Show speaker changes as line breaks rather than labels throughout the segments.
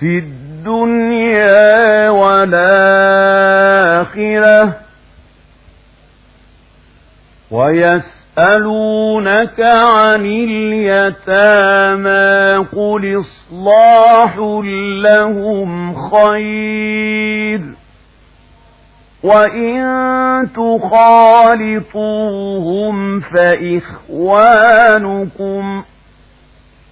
في الدنيا والآخرة ويسألونك عن اليتامى قل إصلاح لهم خير وإن تخالطوهم فإخوانكم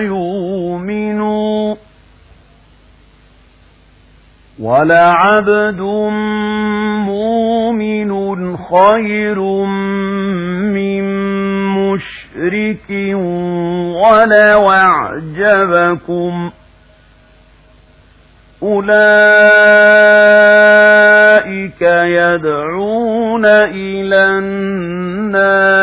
يؤمنوا. ولعبد مؤمن خير من مشرك ولو أعجبكم أولئك يدعون إلى النار.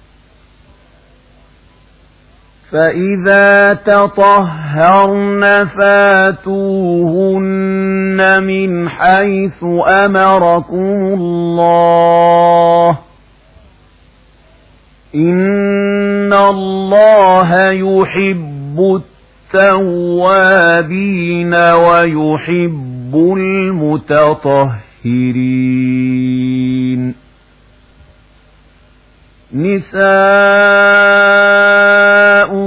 فإذا تطهرن فاتوهن من حيث أمركم الله إن الله يحب التوابين ويحب المتطهرين.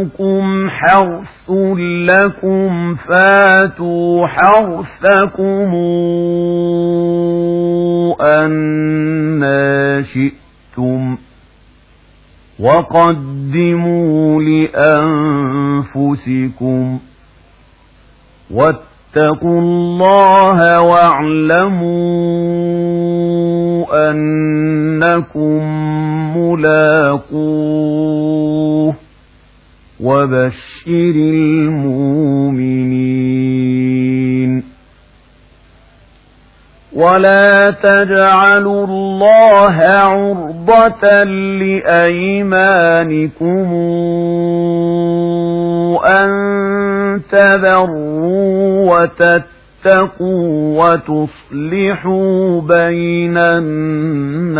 نساؤكم حرث لكم فاتوا حرثكم أنا شئتم وقدموا لأنفسكم واتقوا الله واعلموا أنكم ملاقوه وبشر المؤمنين. ولا تجعلوا الله عرضة لأيمانكم أن تذروا وتتقوا وتصلحوا بين الناس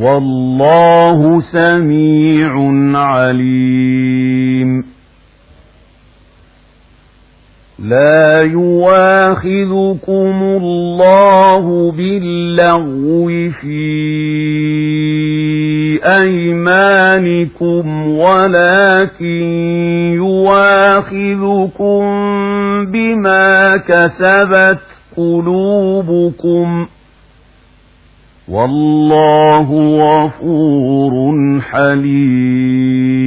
والله سميع عليم. لا يواخذكم الله باللغو في أيمانكم ولكن يواخذكم بما كسبت قلوبكم. والله غفور حليم